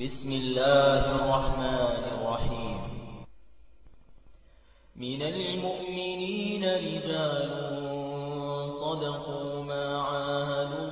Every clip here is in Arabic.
بسم الله الرحمن الرحيم. من المؤمنين رجال صدقوا ما عاهدوا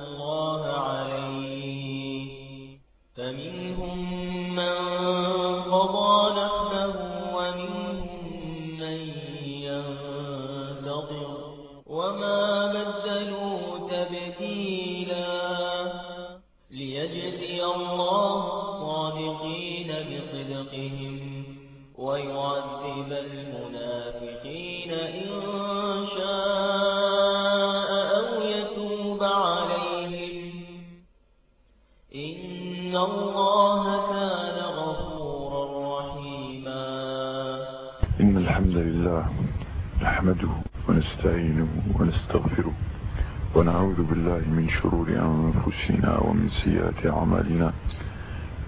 ونعوذ بالله من شرور أنفسنا ومن سيئات أعمالنا.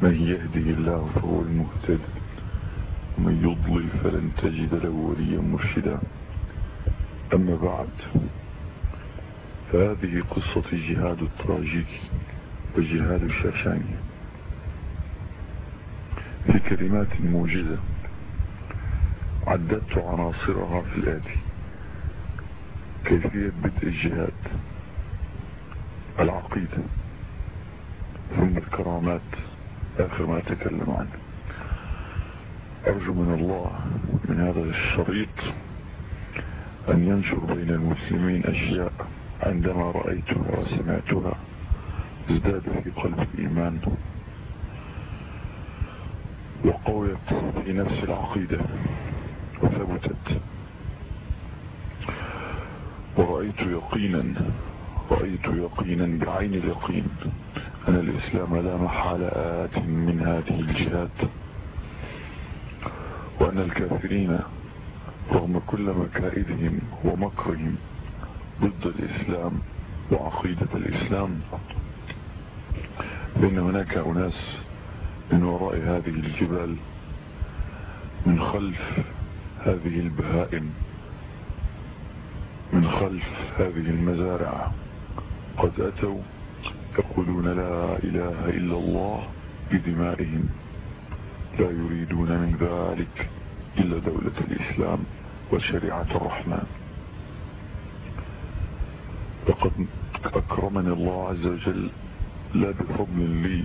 من يهده الله فهو المهتد ومن يضلل فلن تجد له وليا مرشدا. أما بعد فهذه قصة جهاد التراجيك وجهاد الشاشاني في كلمات موجزة عددت عناصرها في الآتي كيفية بدء الجهاد. العقيدة ثم الكرامات. آخر ما أتكلم عنه. أرجو من الله من هذا الشريط أن ينشر بين المسلمين أشياء عندما رأيتها وسمعتها ازداد في قلب الإيمان وقويت في نفس العقيدة وثبتت. ورأيت يقينا رأيت يقينا بعين اليقين أن الإسلام لا محال آت من هذه الجهات وأن الكافرين رغم كل مكائدهم ومكرهم ضد الإسلام وعقيدة الإسلام. بأن هناك أناس من وراء هذه الجبال من خلف هذه البهائم من خلف هذه المزارع. قد أتوا يقولون لا إله إلا الله بدمائهم. لا يريدون من ذلك إلا دولة الإسلام وشريعة الرحمن. لقد أكرمني الله عز وجل لا بفضل لي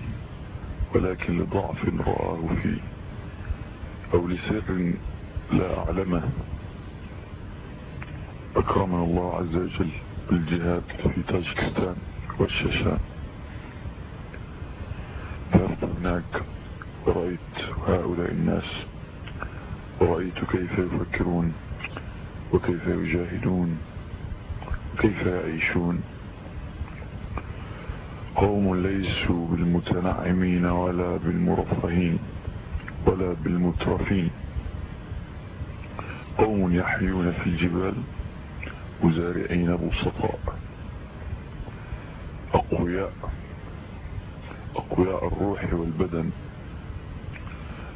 ولكن لضعف رآه فيه أو لسر لا أعلمه. أكرمنا الله عز وجل بالجهاد في تاجكستان والشاشان ذهبت هناك ورأيت هؤلاء الناس؟ ورأيت كيف يفكرون؟ وكيف يجاهدون؟ كيف يعيشون؟ قوم ليسوا بالمتنعمين ولا بالمرفهين ولا بالمترفين. قوم يحيون في الجبال مزارعين بسطاء أقوياء أقوياء الروح والبدن.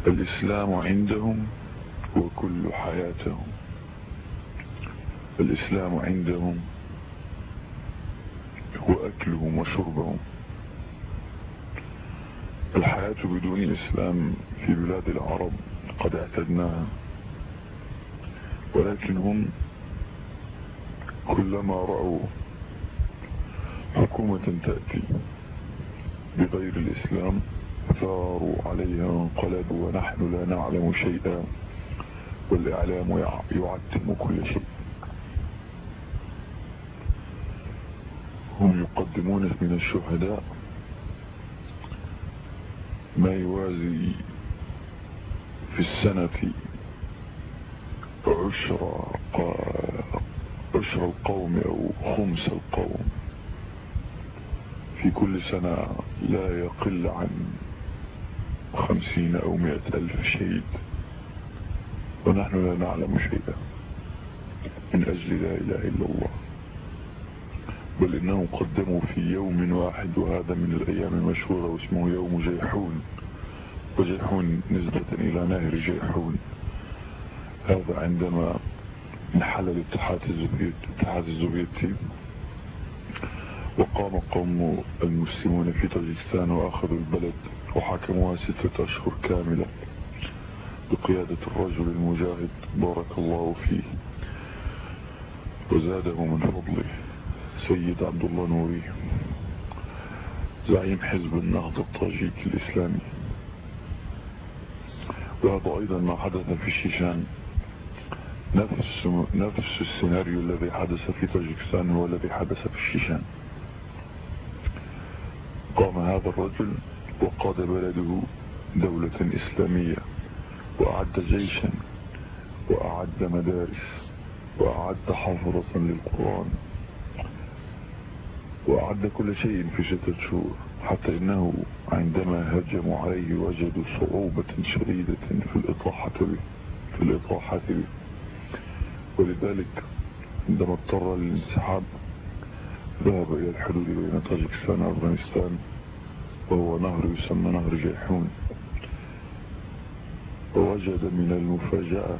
الإسلام عندهم هو كل حياتهم. الإسلام عندهم هو أكلهم وشربهم. الحياة بدون إسلام في بلاد العرب قد اعتدناها. ولكن هم كلما رأوا حكومة تأتي بغير الإسلام ثاروا عليها وانقلبوا ونحن لا نعلم شيئا والإعلام يعتم كل شيء. هم يقدمون من الشهداء ما يوازي في السنة عشر عشر القوم أو خمس القوم. في كل سنة لا يقل عن خمسين أو مئة ألف شهيد. ونحن لا نعلم شيئا من أجل لا إله إلا الله. بل إنهم قدموا في يوم واحد وهذا من الأيام المشهورة واسمه يوم جيحون. وجيحون نسبة إلى نهر جيحون. هذا عندما انحل الاتحاد السوفيتي الاتحاد السوفيتي وقام قوم المسلمون في طاجكستان واخذوا البلد وحكموها ستة أشهر كاملة بقيادة الرجل المجاهد بارك الله فيه. وزاده من فضله سيد عبد الله نوري زعيم حزب النهضة الطاجيكي الإسلامي. وهذا أيضا ما حدث في الشيشان نفس نفس السيناريو الذي حدث في طاجيكستان هو الذي حدث في الشيشان. قام هذا الرجل وقاد بلده دولة إسلامية وأعد جيشا وأعد مدارس وأعد حفظة للقرآن وأعد كل شيء في ستة شهور حتى إنه عندما هجموا عليه وجدوا صعوبة شديدة في الإطاحة به في الإطاحة به ولذلك عندما اضطر للانسحاب ذهب إلى الحدود بين طاجكستان وأفغانستان وهو نهر يسمى نهر جيحون ووجد من المفاجأة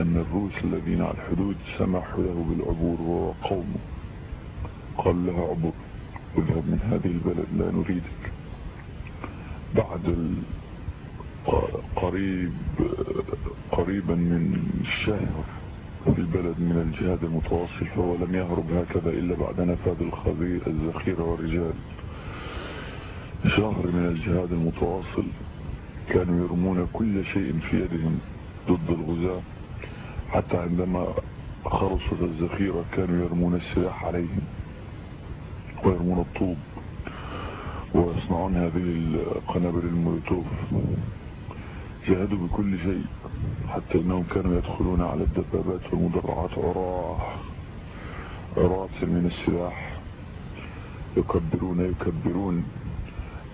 أن الروس الذين على الحدود سمحوا له بالعبور وهو قومه قال لها عبر اذهب من هذه البلد لا نريدك. بعد قريب قريبا من الشهر في البلد من الجهاد المتواصل فهو لم يهرب هكذا إلا بعد نفاذ الذخيرة والرجال. شهر من الجهاد المتواصل كانوا يرمون كل شيء في يدهم ضد الغزاة. حتى عندما خلصت الذخيرة كانوا يرمون السلاح عليهم ويرمون الطوب ويصنعون هذه القنابل المولوتوف جاهدوا بكل شيء. حتى إنهم كانوا يدخلون على الدبابات والمدرعات عراة. عراة من السلاح. يكبرون يكبرون.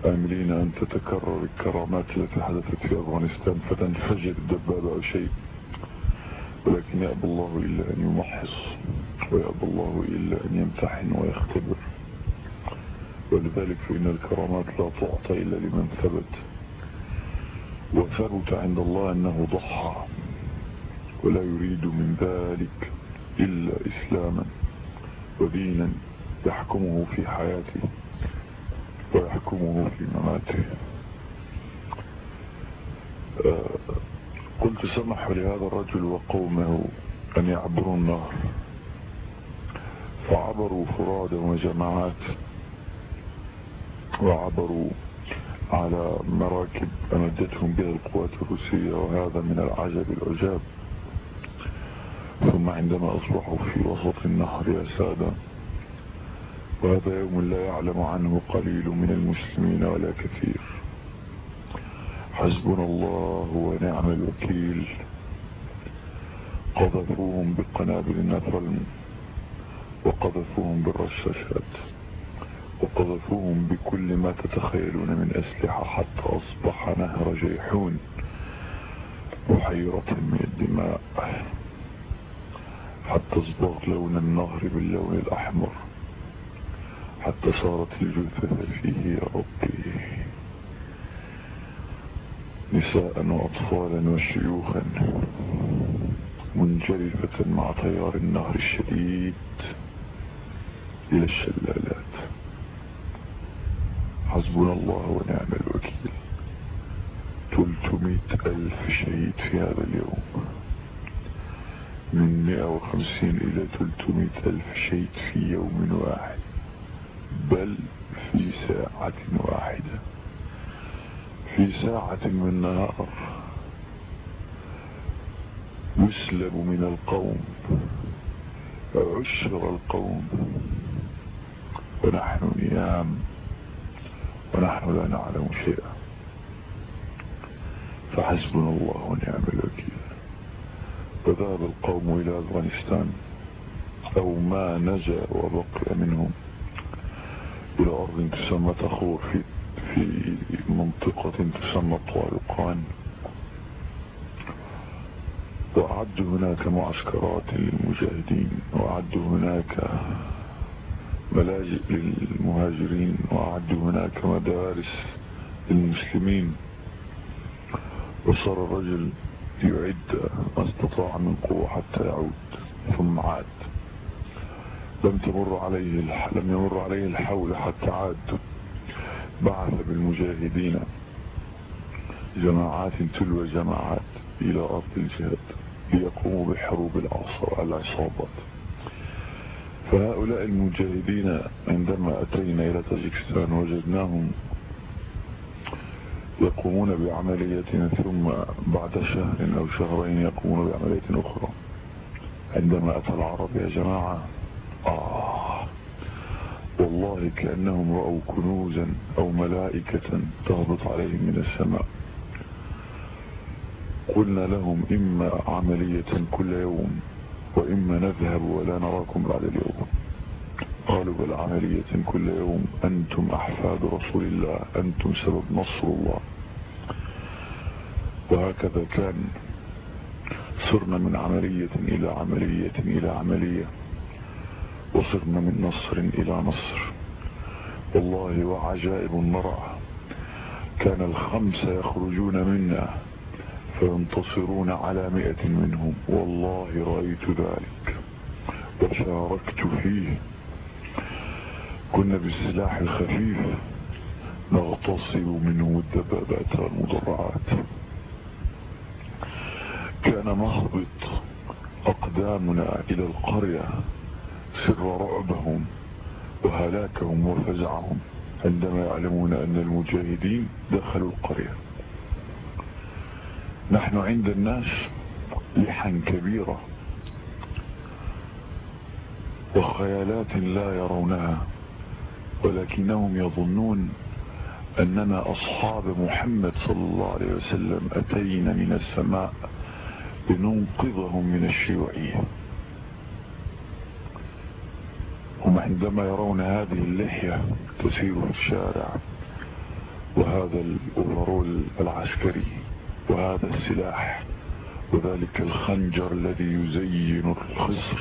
آملين أن تتكرر الكرامات التي حدثت في أفغانستان فتنفجر الدبابة أو شيء. ولكن يأبى الله إلا أن يمحص ويأبى الله إلا أن يمتحن ويختبر. ولذلك فإن الكرامات لا تعطى إلا لمن ثبت. وثبت عند الله أنه ضحى ولا يريد من ذلك إلا إسلاما ودينا يحكمه في حياته ويحكمه في مماته. آه، قلت سمح لهذا الرجل وقومه أن يعبروا النهر فعبروا فرادا وجماعات وعبروا على مراكب أمدتهم بها القوات الروسية وهذا من العجب العجاب. ثم عندما أصبحوا في وسط النهر يا سادة وهذا يوم لا يعلم عنه قليل من المسلمين ولا كثير. حسبنا الله ونعم الوكيل. قذفوهم بقنابل النفل وقذفوهم بالرشاشات. وقذفوهم بكل ما تتخيلون من أسلحة حتى أصبح نهر جيحون بحيرة من الدماء. حتى اصبغ لون النهر باللون الأحمر. حتى صارت الجثة فيه يا ربي. نساء وأطفالا وشيوخا منجرفة مع تيار النهر الشديد إلى الشلالات. حسبنا الله ونعم الوكيل. 300 ألف شهيد في هذا اليوم. من 150 إلى 300 ألف شهيد في يوم واحد. بل في ساعة واحدة. في ساعة من نهار. يسلب من القوم. عشر القوم. ونحن نيام ونحن لا نعلم شيئا. فحسبنا الله ونعم الوكيل. فذهب القوم إلى أفغانستان. أو ما نجا وبقي منهم. إلى أرض تسمى تخور في في منطقة تسمى طوالقان. وأعدوا هناك معسكرات للمجاهدين. وأعدوا هناك ملاجئ للمهاجرين وأعدوا هناك مدارس للمسلمين. وصار الرجل يعد ما أستطاع من قوة حتى يعود ثم عاد. لم تمر عليه لم يمر عليه الحول حتى عاد. بعث بالمجاهدين جماعات تلو جماعات إلى أرض الجهاد ليقوموا بحروب العصابات. فهؤلاء المجاهدين عندما أتينا إلى تاجيكستان وجدناهم يقومون بعملية ثم بعد شهر أو شهرين يقومون بعملية أخرى. عندما أتى العرب يا جماعة آه والله كأنهم رأوا كنوزا أو ملائكة تهبط عليهم من السماء. قلنا لهم إما عملية كل يوم وإما نذهب ولا نراكم بعد اليوم. قالوا بل عملية كل يوم. أنتم أحفاد رسول الله. أنتم سبب نصر الله. وهكذا كان. صرنا من عملية إلى عملية إلى عملية. وصرنا من نصر إلى نصر. والله وعجائب المرأة كان الخمسة يخرجون منا. فينتصرون على مئة منهم. والله رأيت ذلك. وشاركت فيه. كنا بالسلاح الخفيف. نغتصب منهم الدبابات والمدرعات كان مهبط أقدامنا إلى القرية. سر رعبهم. وهلاكهم وفزعهم. عندما يعلمون أن المجاهدين دخلوا القرية. نحن عند الناس لحن كبيرة وخيالات لا يرونها ولكنهم يظنون أننا أصحاب محمد صلى الله عليه وسلم أتينا من السماء لننقذهم من الشيوعية هم عندما يرون هذه اللحية تسير في الشارع وهذا الأوفرول العسكري. وهذا السلاح وذلك الخنجر الذي يزين الخصر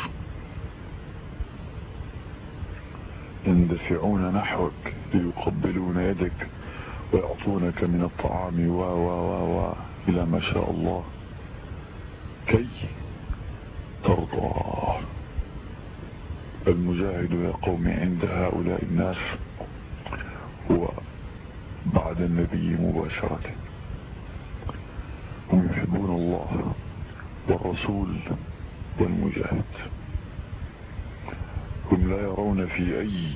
يندفعون نحوك ليقبلون يدك ويعطونك من الطعام و و و و إلى ما شاء الله. كي ترضى. المجاهد يا قوم عند هؤلاء الناس هو بعد النبي مباشرة. هم يحبون الله والرسول والمجاهد. هم لا يرون في أي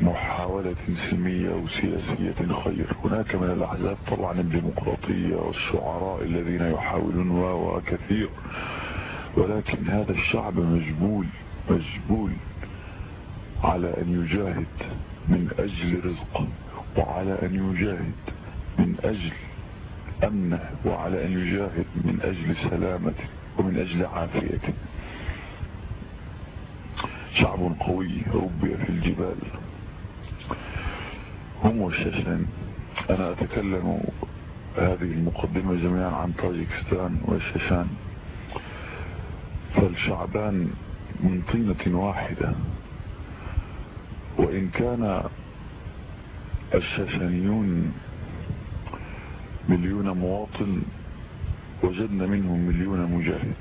محاولة سلمية أو سياسية خير. هناك من الأحزاب طبعا الديمقراطية والشعراء الذين يحاولون وكثير. ولكن هذا الشعب مجبول مجبول على أن يجاهد من أجل رزق وعلى أن يجاهد من أجل أمنه وعلى أن يجاهد من أجل سلامته ومن أجل عافيته. شعب قوي ربي في الجبال. هم والشاشان أنا أتكلم هذه المقدمة جميعا عن طاجكستان والشاشان فالشعبان من طينة واحدة. وإن كان الشاشانيون مليون مواطن وجدنا منهم مليون مجاهد.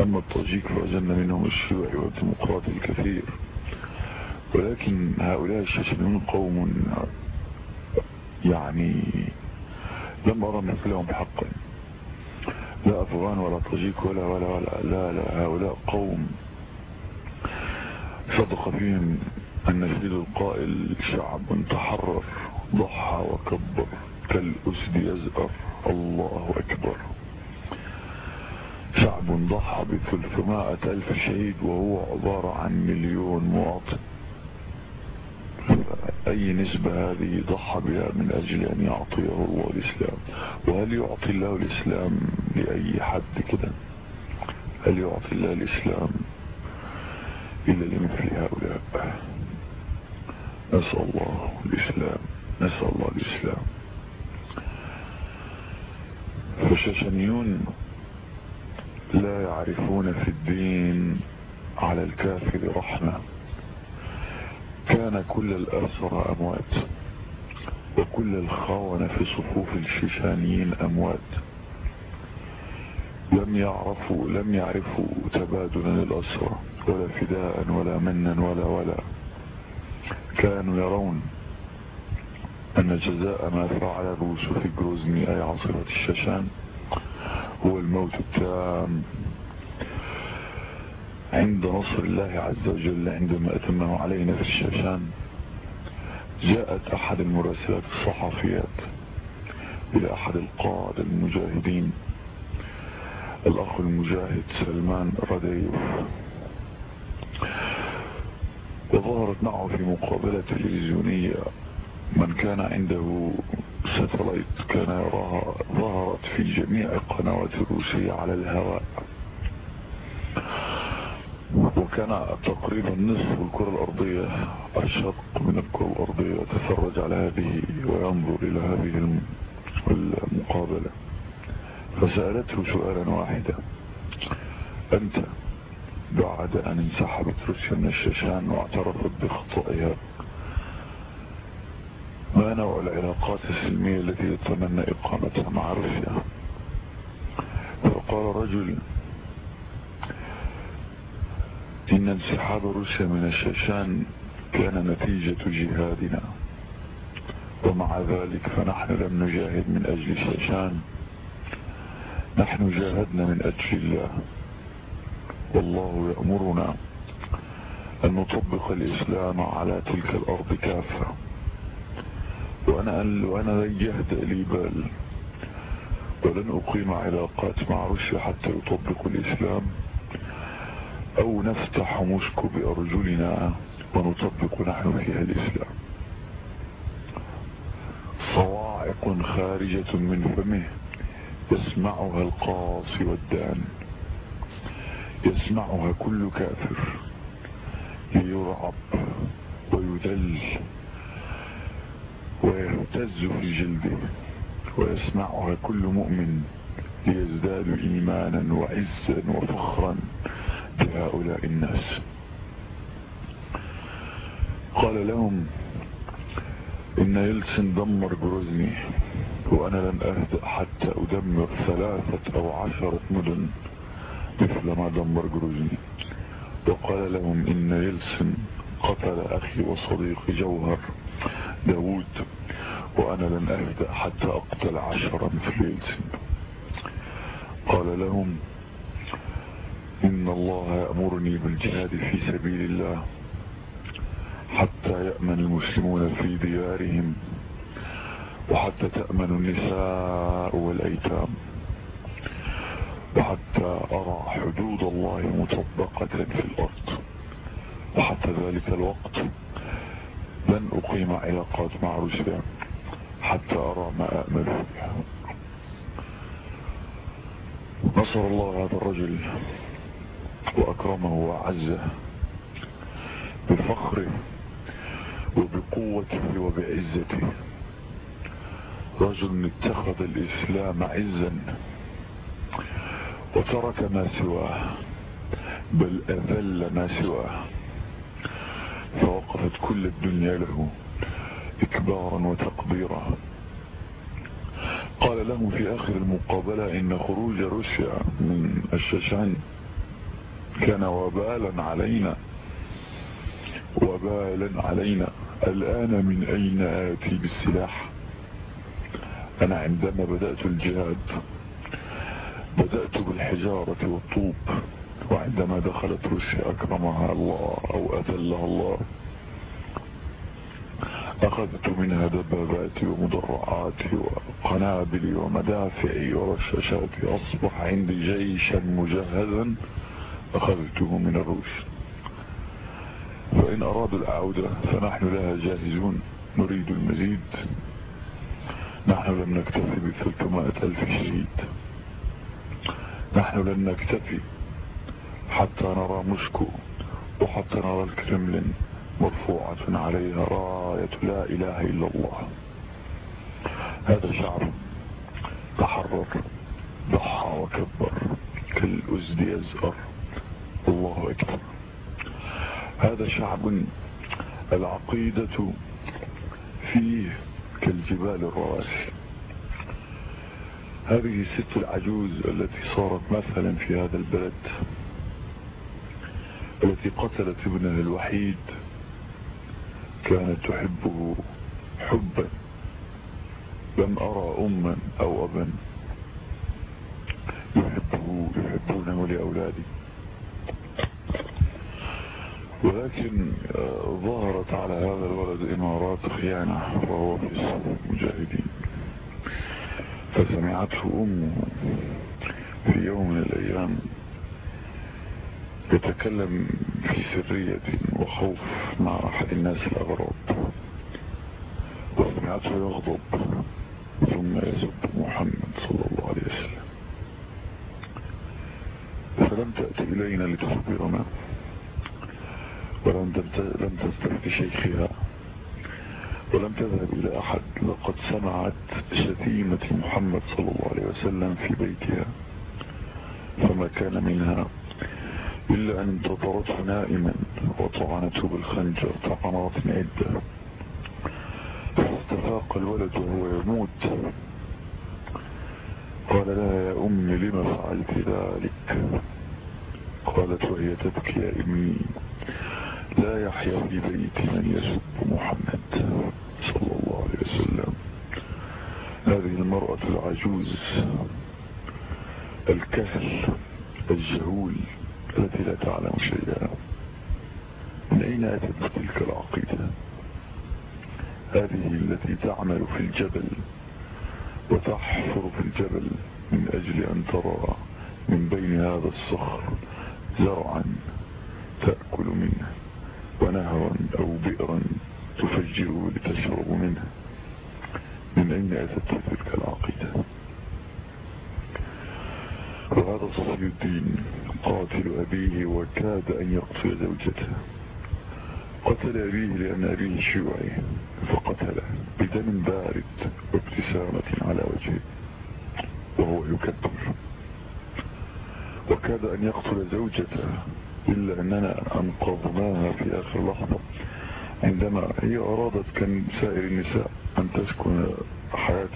أما الطاجيك فوجدنا منهم الشيوعي والديمقراطي الكثير. ولكن هؤلاء الشاشانيون قوم يعني لم أرى مثلهم حقا. لا أفغان ولا طاجيك ولا ولا ولا لا لا هؤلاء قوم. صدق فيهم النشيد القائل شعب تحرر ضحى وكبر. كالأسد يزأر الله أكبر. شعب ضحى بثلثمائة ألف شهيد وهو عبارة عن مليون مواطن. أي نسبة هذه ضحى بها من أجل أن يعطيه الله الإسلام؟ وهل يعطي الله الإسلام لأي حد كده؟ هل يعطي الله الإسلام إلا لمثل هؤلاء؟ نسأل الله الإسلام. نسأل الله الإسلام. فالشاشنيون لا يعرفون في الدين على الكافر رحمة. كان كل الأسرى أموات وكل الخونة في صفوف الشيشانيين أموات. لم يعرفوا لم يعرفوا تبادلا الأسرى ولا فداء ولا منا ولا ولا. كانوا يرون أن جزاء ما فعل الروس في جروزني أي عاصمة الشاشان هو الموت التام. عند نصر الله عز وجل عندما أتمه علينا في الشاشان جاءت أحد المراسلات الصحفيات إلى أحد القادة المجاهدين. الأخ المجاهد سلمان رديف. وظهرت معه في مقابلة تلفزيونية من كان عنده ستلايت كان يراها ظهرت في جميع القنوات الروسية على الهواء. وكان تقريبا نصف الكرة الأرضية الشرق من الكرة الأرضية يتفرج على هذه وينظر إلى هذه المقابلة. فسألته سؤالا واحدا. أنت بعد أن انسحبت روسيا من الشاشان واعترفت بخطئها ما نوع العلاقات السلمية التي يتمنى إقامتها مع روسيا؟ فقال رجل إن انسحاب روسيا من الشاشان كان نتيجة جهادنا ومع ذلك فنحن لم نجاهد من أجل الشاشان نحن جاهدنا من أجل الله والله يأمرنا أن نطبق الإسلام على تلك الأرض كافة. وأنا, وأنا لي بال ولن أقيم علاقات مع روسيا حتى يطبق الإسلام أو نفتح موسكو بأرجلنا ونطبق نحن فيها الإسلام. صواعق خارجة من فمه يسمعها القاصي والدان يسمعها كل كافر ليرعب ويذل ويهتز في جلده ويسمعها كل مؤمن ليزداد إيمانا وعزا وفخرا بهؤلاء الناس. قال لهم إن يلسن دمر جروزني وأنا لن أهدأ حتى أدمر ثلاثة أو عشرة مدن مثل ما دمر جروزني. وقال لهم إن يلسن قتل أخي وصديقي جوهر داود وأنا لن أهدأ حتى أقتل عشرا في يلسن قال لهم إن الله يأمرني بالجهاد في سبيل الله حتى يأمن المسلمون في ديارهم وحتى تأمن النساء والأيتام وحتى أرى حدود الله مطبقة في الأرض. وحتى ذلك الوقت لن أقيم علاقات مع روسيا حتى أرى ما أأمل فيها. نصر الله هذا الرجل وأكرمه وأعزه بفخره وبقوته وبعزته. رجل اتخذ الإسلام عزا وترك ما سواه بل أذل ما سواه. فوقفت كل الدنيا له إكبارا وتقديرا. قال له في آخر المقابلة إن خروج روسيا من الشاشان كان وبالا علينا وبالا علينا. الآن من أين آتي بالسلاح؟ أنا عندما بدأت الجهاد بدأت بالحجارة والطوب. وعندما دخلت روسيا أكرمها الله أو أذلها الله أخذت منها دباباتي ومدرعاتي وقنابلي ومدافعي ورشاشاتي أصبح عندي جيشا مجهزا أخذته من الروس. فإن أرادوا العودة فنحن لها جاهزون نريد المزيد. نحن لم نكتفي بثلثمائة ألف شهيد. نحن لن نكتفي حتى نرى موسكو وحتى نرى الكرملين مرفوعة عليها راية لا إله إلا الله. هذا شعب تحرر ضحى وكبر كالأزد يزأر. الله أكبر. هذا شعب العقيدة فيه كالجبال الرواسي. هذه الست العجوز التي صارت مثلا في هذا البلد. التي قتلت ابنها الوحيد كانت تحبه حبا لم أرى أما أو أبا يحبه يحبونه لأولادي ولكن آه، ظهرت على هذا الولد إمارات خيانة وهو في صف المجاهدين. فسمعته أمه في يوم من الأيام يتكلم في سرية وخوف مع أحد الناس الأغراب وسمعته يغضب ثم يسب محمد صلى الله عليه وسلم. فلم تأتي إلينا لتخبرنا ولم لم تستفت شيخها ولم تذهب إلى أحد. لقد سمعت شتيمة محمد صلى الله عليه وسلم في بيتها فما كان منها. إلا أن انتظرته نائما وطعنته بالخنجر طعنات عدة. فاستفاق الولد وهو يموت. قال لها يا أمي لما فعلت ذلك؟ قالت وهي تبكي يا ابني لا يحيا في بيت من يسب محمد صلى الله عليه وسلم. هذه المرأة العجوز الكهل الجهول. التي لا تعلم شيئا. من أين أتت تلك العقيدة؟ هذه التي تعمل في الجبل وتحفر في الجبل من أجل أن ترى من بين هذا الصخر زرعا تأكل منه ونهرا أو بئرا تفجره لتشرب منه. من أين أتت تلك العقيدة؟ وهذا صفي الدين. قاتل أبيه وكاد أن يقتل زوجته. قتل أبيه لأن أبيه شيوعي فقتله بدم بارد وابتسامة على وجهه وهو يكبر. وكاد أن يقتل زوجته إلا أننا أنقذناها في آخر لحظة. عندما هي أرادت كان سائر النساء أن تسكن حياة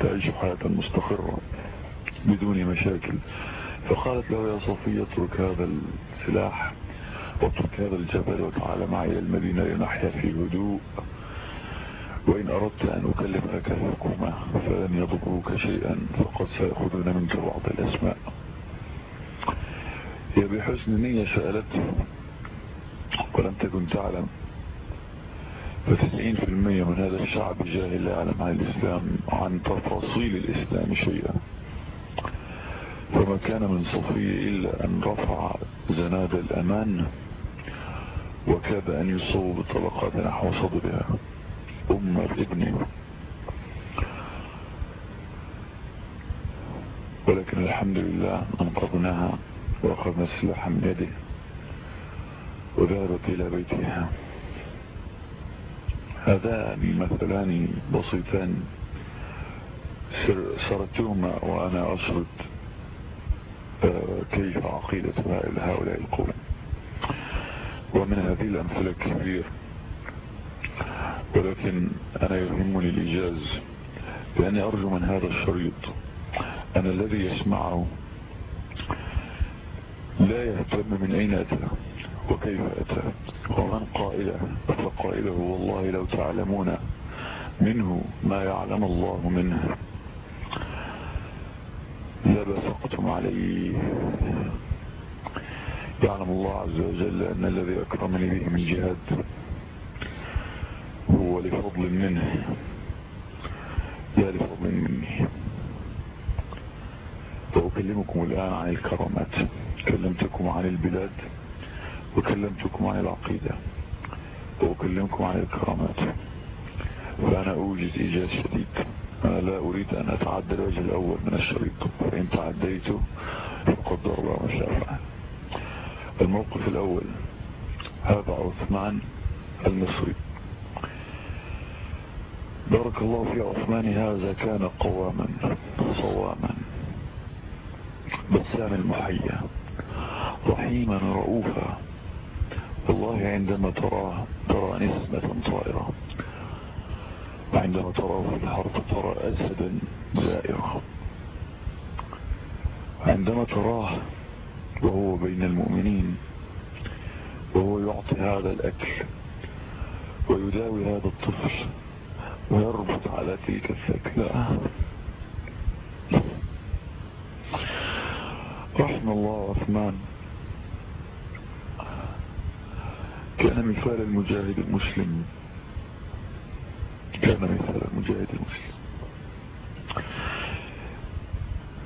تعيش حياة مستقرة بدون مشاكل فقالت له يا صفية اترك هذا السلاح واترك هذا الجبل وتعالى معي إلى المدينة لنحيا في هدوء وإن أردت أن أكلمك الحكومة فلن يضروك شيئا فقد سيأخذون منك بعض الأسماء. هي بحسن نية سألته ولم تكن تعلم. فتسعين في المية من هذا الشعب جاهل لا يعلم عن الإسلام عن تفاصيل الإسلام شيئا. فما كان من صفي إلا أن رفع زناد الأمان وكاد أن يصوب الطلقات نحو صدرها. أم ابني ولكن الحمد لله أنقذناها وأخذنا السلاح من يده وذهبت إلى بيتها. هذان مثلان بسيطان. سردتهما وأنا أشرد كيف عقيدة هؤلاء القوم؟ ومن هذه الأمثلة كبير ولكن أنا يهمني الإيجاز لأني أرجو من هذا الشريط أن الذي يسمعه لا يهتم من أين أتى وكيف أتى ومن قائله فقائله والله لو تعلمون منه ما يعلم الله منه. لبسقتم عليه. يعلم الله عز وجل أن الذي أكرمني به من جهاد هو لفضل منه. لا لفضل مني. وأكلمكم الآن عن الكرامات. كلمتكم عن البلاد. وكلمتكم عن العقيدة. وأكلمكم عن الكرامات. فأنا أوجد إيجاز شديد. أنا لا أريد أن أتعدى الوجه الأول من الشريط. فإن تعديت فقدر الله ما شاء الموقف الأول. هذا عثمان المصري. بارك الله في عثمان هذا كان قواما صواما. بسام المحيا. رحيما رؤوفا. والله عندما تراه ترى نسمة طائرة. وعندما تراه في الحرب ترى أسدا زائرا. عندما تراه وهو بين المؤمنين وهو يعطي هذا الأكل ويداوي هذا الطفل ويربط على تلك الثكلى رحم الله عثمان. كان مثال المجاهد المسلم. كان مثال المجاهد المسلم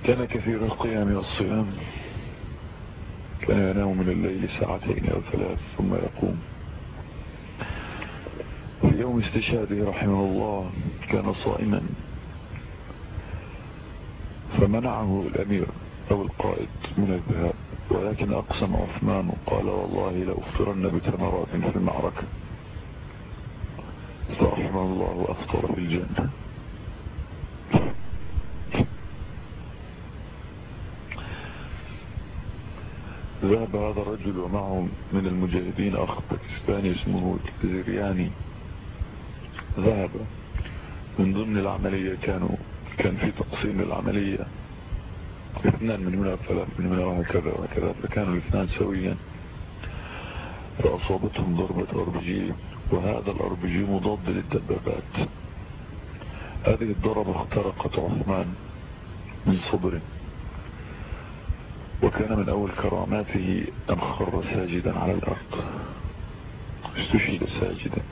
كان كثير القيام والصيام كان ينام من الليل ساعتين أو ثلاث ثم يقوم. في يوم استشهاده رحمه الله كان صائما. فمنعه الأمير أو القائد من الذهاب ولكن أقسم عثمان وقال والله لأفطرن بتمرات في المعركة. فرحمه الله وأفطر في الجنة. ذهب هذا الرجل ومعه من المجاهدين أخ باكستاني اسمه زرياني ذهب من ضمن العملية كانوا كان في تقسيم العملية. اثنان من هنا ثلاث من هنا وهكذا وهكذا فكانوا الاثنان سويا. فأصابتهم ضربة أربجي وهذا الأربجي مضاد للدبابات. هذه الضربة اخترقت عثمان من صدره وكان من أول كراماته أن خر ساجدا على الأرض. استشهد ساجدا.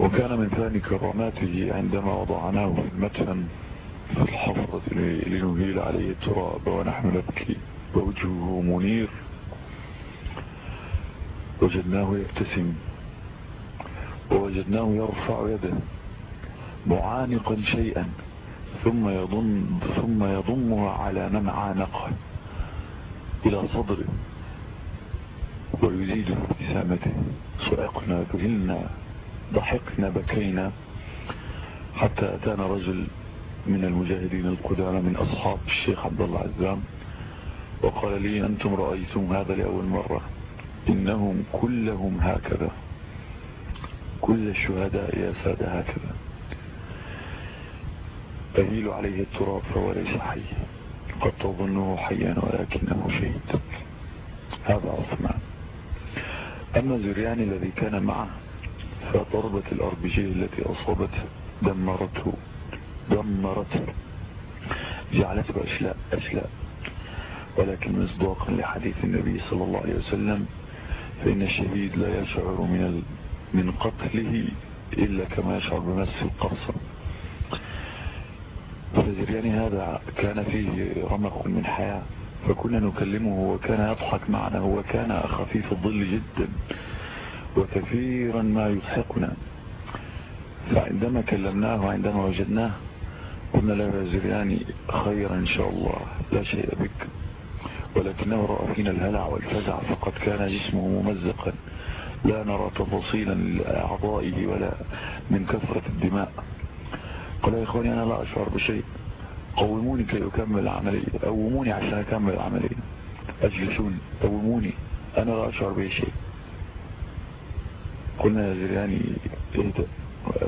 وكان من ثاني كراماته عندما وضعناه في المدفن في الحفرة لنهيل عليه التراب ونحن نبكي. ووجهه منير. وجدناه يبتسم ووجدناه يرفع يده معانقا شيئا ثم يضم ثم يضمها على من عانقه إلى صدره ويزيد ابتسامته صعقنا ذهلنا ضحكنا بكينا. حتى أتانا رجل من المجاهدين القدامى من أصحاب الشيخ عبد الله عزام وقال لي أنتم رأيتم هذا لأول مرة. إنهم كلهم هكذا. كل الشهداء يا سادة هكذا. أهيل عليه التراب فهو ليس حي. قد تظنه حيا ولكنه شهيد. هذا عثمان. أما زريان الذي كان معه فضربة الأربجي التي أصابته دمرته. دمرته. جعلته أشلاء أشلاء. ولكن مصداقا لحديث النبي صلى الله عليه وسلم فإن الشهيد لا يشعر من من قتله إلا كما يشعر بمس القرصة فزرياني هذا كان فيه رمق من حياة فكنا نكلمه وكان يضحك معنا وكان خفيف الظل جدا وكثيرا ما يضحكنا فعندما كلمناه وعندما وجدناه قلنا له يا زرياني خيرا إن شاء الله لا شيء بك. ولكنه رأى فينا الهلع والفزع فقد كان جسمه ممزقا. لا نرى تفاصيلا لأعضائه ولا من كثرة الدماء. قال يا إخواني أنا لا أشعر بشيء. قوموني كي أكمل العملية قوموني عشان أكمل العملية أجلسوني. قوموني. أنا لا أشعر بشيء قلنا يا زرياني اهدأ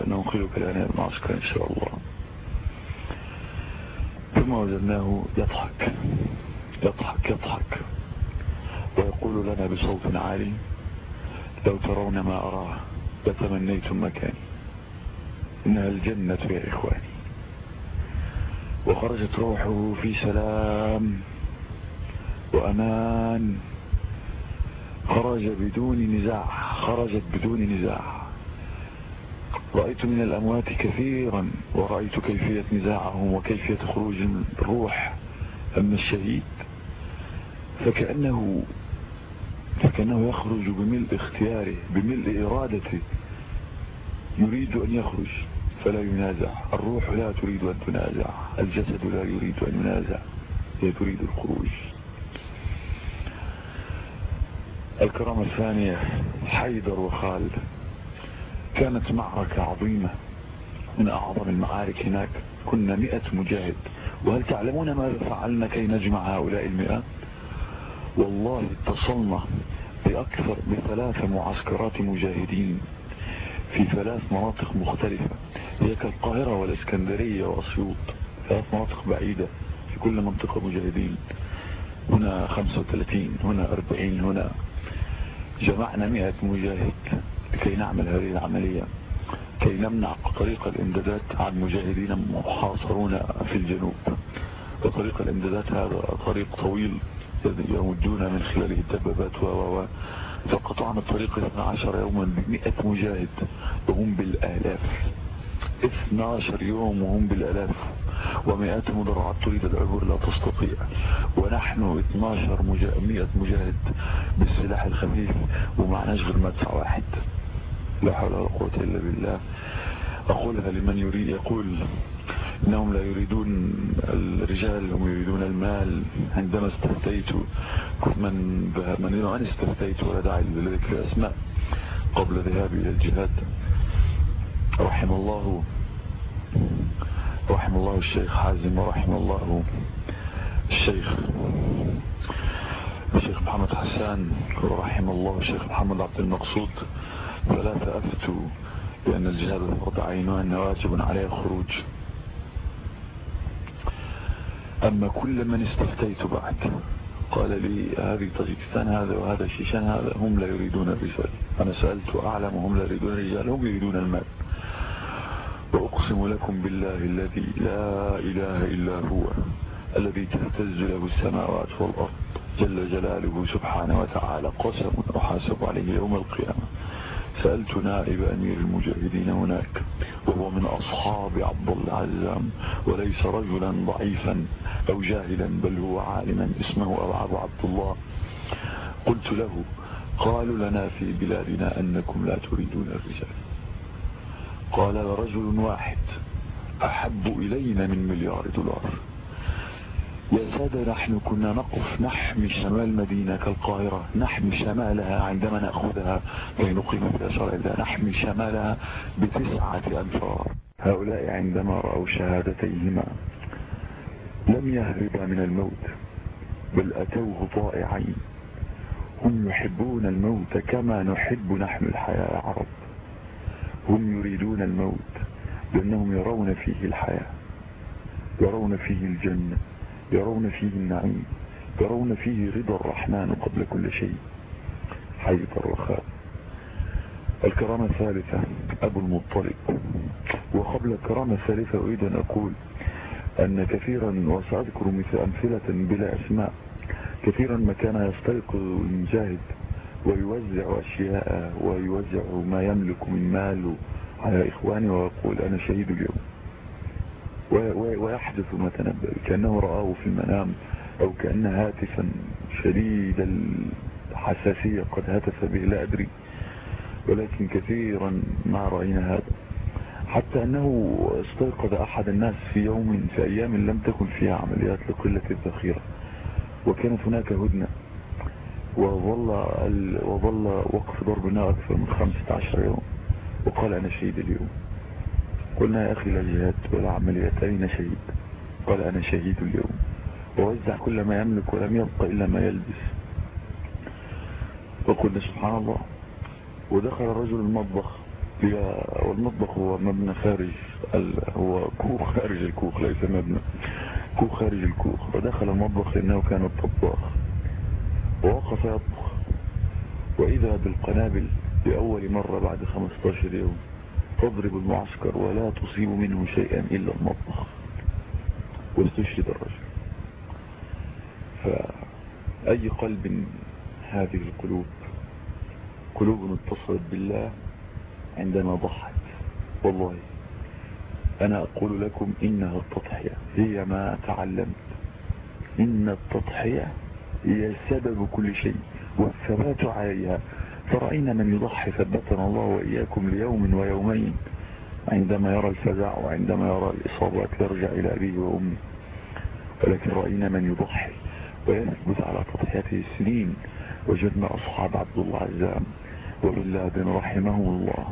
ننقلك الآن المعسكر إن شاء الله. ثم وجدناه يضحك. يضحك يضحك ويقول لنا بصوت عالي لو ترون ما أراه لتمنيتم مكاني. إنها الجنة يا إخواني. وخرجت روحه في سلام وأمان. خرج بدون نزاع خرجت بدون نزاع. رأيت من الأموات كثيرا ورأيت كيفية نزاعهم وكيفية خروج الروح أما الشهيد. فكأنه فكأنه يخرج بملء اختياره بملء إرادته. يريد أن يخرج فلا ينازع. الروح لا تريد أن تنازع. الجسد لا يريد أن ينازع. هي تريد الخروج. الكرامة الثانية حيدر وخالد. كانت معركة عظيمة. من أعظم المعارك هناك. كنا مئة مجاهد. وهل تعلمون ماذا فعلنا كي نجمع هؤلاء المئة؟ والله اتصلنا بأكثر بثلاث معسكرات مجاهدين في ثلاث مناطق مختلفة. هي كالقاهرة والإسكندرية وأسيوط. ثلاث مناطق بعيدة في كل منطقة مجاهدين. هنا 35 هنا 40 هنا جمعنا 100 مجاهد كي نعمل هذه العملية. كي نمنع طريق الإمدادات عن مجاهدين محاصرون في الجنوب. وطريق الإمدادات هذا طريق طويل يمدون من خلاله الدبابات و فقطعنا الطريق 12 يوما بمئة مجاهد وهم بالآلاف. 12 يوم وهم بالآلاف ومئات مدرعات تريد العبور لا تستطيع. ونحن 12 مجاهد 100 مجاهد بالسلاح الخفيف ومعناش غير مدفع واحد. لا حول ولا قوة إلا بالله. أقولها لمن يريد يقول إنهم لا يريدون الرجال هم يريدون المال. عندما استفتيت من من أنا استفتيت ولا داعي لذكر الأسماء. قبل ذهابي إلى الجهاد رحم الله رحم الله الشيخ حازم ورحم الله الشيخ الشيخ محمد حسان ورحم الله الشيخ محمد عبد المقصود. فلا تأفتوا بأن الجهاد فرض عين وأن واجب عليه الخروج. أما كل من استفتيت بعد. قال لي هذه طاجكستان هذا وهذا الشيشان هذا هم لا يريدون الرجال. أنا سألت وأعلم هم لا يريدون الرجال هم يريدون المال. وأقسم لكم بالله الذي لا إله إلا هو الذي تهتز له السماوات والأرض. جل جلاله سبحانه وتعالى قسم أحاسب عليه يوم القيامة. سألت نائب أمير المجاهدين هناك وهو من أصحاب عبد الله عزام وليس رجلا ضعيفا أو جاهلا بل هو عالما اسمه أبو عبد الله. قلت له قالوا لنا في بلادنا أنكم لا تريدون الرجال. قال رجل واحد أحب إلينا من مليار دولار. يا سادة نحن كنا نقف نحمي شمال مدينة كالقاهرة نحمي شمالها عندما نأخذها كي نقيم في أشار الله نحمي شمالها بتسعة أنفار. هؤلاء عندما رأوا شهادتيهما لم يهربا من الموت بل أتوه طائعين. هم يحبون الموت كما نحب نحن الحياة يا عرب هم يريدون الموت لأنهم يرون فيه الحياة يرون فيه الجنة. يرون فيه النعيم يرون فيه رضا الرحمن قبل كل شيء. حيث الرخاء. الكرامة الثالثة أبو المطلب. وقبل الكرامة الثالثة أريد أن أقول أن كثيرا وسأذكر مثل أمثلة بلا أسماء كثيرا ما كان يستيقظ المجاهد ويوزع أشياء ويوزع ما يملك من مال على إخوانه ويقول أنا شهيد اليوم. ويحدث تنبأ كأنه رآه في المنام أو كأن هاتفا شديد الحساسية قد هتف به لا أدري. ولكن كثيرا ما رأينا هذا. حتى أنه استيقظ أحد الناس في يوم في أيام لم تكن فيها عمليات لقلة الذخيرة. وكانت هناك هدنة. وظل, وظل وقف ضرب النار أكثر من 15 يوم. وقال أنا شهيد اليوم. قلنا يا أخي لا جهاد ولا عمليات أين شهيد. قال أنا شهيد اليوم. ووزع كل ما يملك ولم يبق إلا ما يلبس. وقلنا سبحان الله. ودخل الرجل المطبخ. والمطبخ هو مبنى خارج هو كوخ خارج الكوخ ليس مبنى. كوخ خارج الكوخ. فدخل المطبخ لأنه كان الطباخ ووقف يطبخ. وإذا بالقنابل لأول مرة بعد 15 يوم تضرب المعسكر ولا تصيب منه شيئا إلا المطبخ. واستشهد الرجل. فأي قلب هذه القلوب؟ قلوب اتصلت بالله عندما ضحت. والله أنا أقول لكم إنها التضحية. هي ما تعلمت. إن التضحية هي سبب كل شيء والثبات عليها فرأينا من يضحي ثبتنا الله وإياكم ليوم ويومين. عندما يرى الفزع وعندما يرى الإصابات يرجع إلى أبيه وأمه. ولكن رأينا من يضحي ويثبت على تضحيته السنين. وجدنا أصحاب عبد الله عزام وبن لادن رحمهم الله.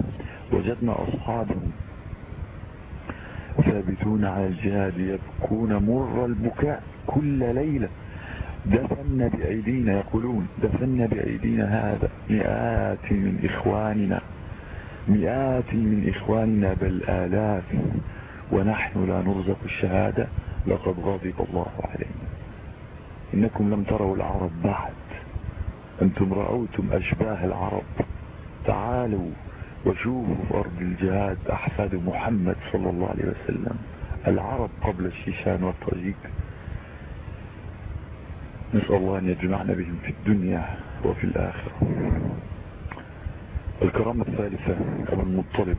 وجدنا أصحابهم ثابتون على الجهاد يبكون مر البكاء كل ليلة. دفن بأيدينا يقولون دفن بأيدينا هذا مئات من إخواننا مئات من إخواننا بل آلاف ونحن لا نرزق الشهادة لقد غضب الله علينا. إنكم لم تروا العرب بعد أنتم رأوتم أشباه العرب. تعالوا وشوفوا في أرض الجهاد أحفاد محمد صلى الله عليه وسلم العرب قبل الشيشان والطريق نسأل الله أن يجمعنا بهم في الدنيا وفي الآخرة. الكرامة الثالثة أبو المطلب.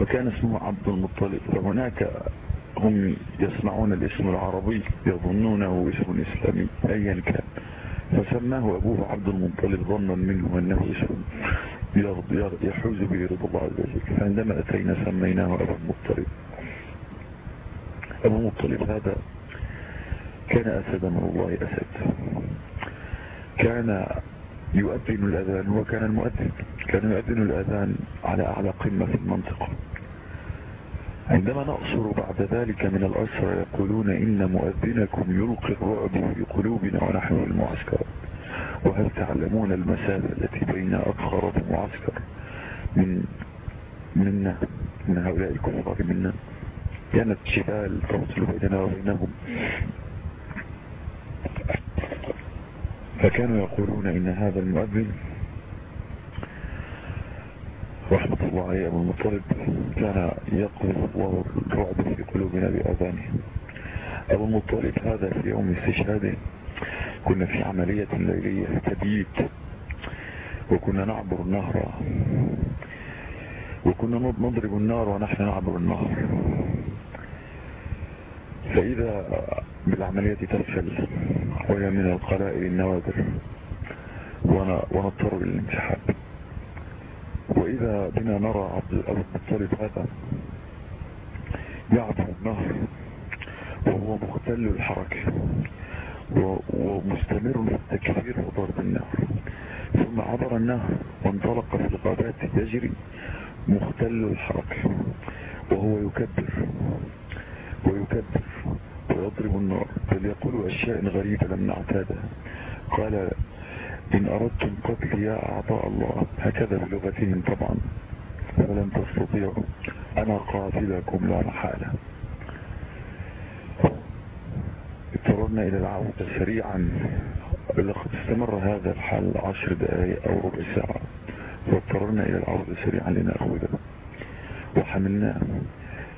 وكان اسمه عبد المطلب. فهناك هم يسمعون الاسم العربي يظنونه اسم إسلامي أيا كان. فسماه أبوه عبد المطلب ظنا منه أنه اسم يحوز به رضا الله عز وجل. فعندما أتينا سميناه أبو المطلب. أبو المطلب هذا كان أسد من الله أسد. كان يؤذن الأذان وكان المؤذن. كان يؤذن الأذان على أعلى قمة في المنطقة. عندما نأصر بعد ذلك من الأسرى يقولون إن مؤذنكم يلقي الرعب في قلوبنا ونحن في المعسكر. وهل تعلمون المسافة التي بين أقرب معسكر من منا؟ من هؤلاء الكفار منا؟ كانت جبال تفصل بيننا وبينهم. فكانوا يقولون إن هذا المؤذن رحمة الله عليه أبو المطلب كان يقذف الرعب في قلوبنا بأذانه. أبو المطلب هذا في يوم استشهاده كنا في عملية ليلية تبييت وكنا نعبر النهر وكنا نضرب النار ونحن نعبر النهر. فإذا بالعملية تفشل وهي من القلائل النوادر. ونضطر للانسحاب وإذا بنا نرى عبد المطلب هذا يعبر النهر وهو مختل الحركة ومستمر في التكفير وضرب النهر. ثم عبر النهر وانطلق في الغابات يجري مختل الحركة وهو يكبر ويكبر ويضرب النار بل يقول أشياء غريبة لم نعتادها. قال إن أردتم قتلي يا أعطاء الله. هكذا بلغتهم طبعا. فلن تستطيعوا. أنا قاتلكم لا محالة. اضطررنا إلى العودة سريعا. لقد استمر هذا الحال عشر دقائق أو ربع ساعة. واضطررنا إلى العودة سريعا لنأخذه. وحملناه.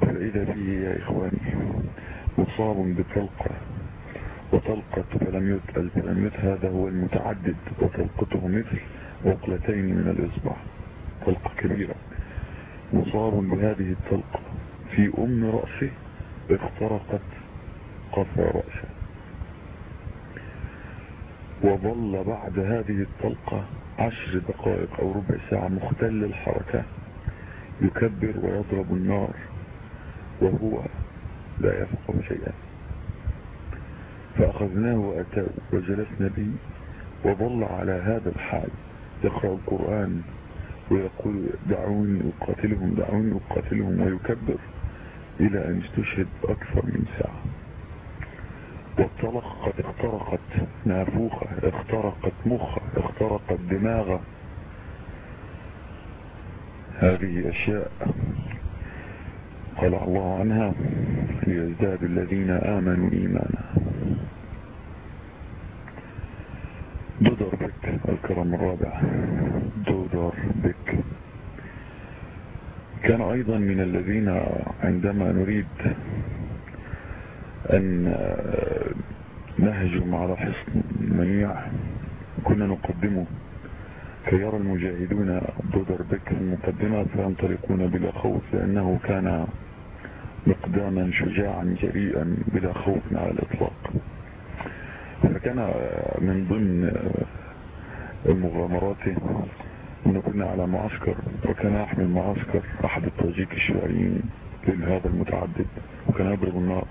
فإذا به يا إخواني مصاب بطلقة وطلقة فلم يتأل فلم هو المتعدد وطلقته مثل عقلتين من الإصبع طلقة كبيرة. مصاب بهذه الطلقة في أم رأسه اخترقت قفا رأسه. وظل بعد هذه الطلقة عشر دقائق أو ربع ساعة مختل الحركة يكبر ويضرب النار وهو لا يفقه شيئا. فأخذناه وأتاه وجلسنا به وظل على هذا الحال. يقرأ القرآن ويقول دعوني أقاتلهم دعوني أقاتلهم ويكبر إلى أن استشهد أكثر من ساعة. والطلق قد اخترقت نافوخة اخترقت مخة اخترقت دماغة. هذه أشياء قال الله عنها ليزداد الذين آمنوا إيمانا. دودر بك الكرم الرابع. دودر بك. كان أيضا من الذين عندما نريد أن نهجم على حصن منيع كنا نقدمه. كي يرى المجاهدون دودر بك المقدمة فينطلقون بلا خوف لأنه كان مقداما شجاعا جريئا بلا خوف على الإطلاق. فكان من ضمن مغامراته أنه كنا على معسكر وكان يحمل معسكر أحد التاجيك الشيوعيين لهذا المتعدد وكان يضرب النار.